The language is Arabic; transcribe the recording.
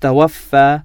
توفى